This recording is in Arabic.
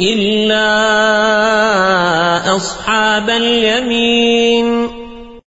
إلا أصحاب اليمين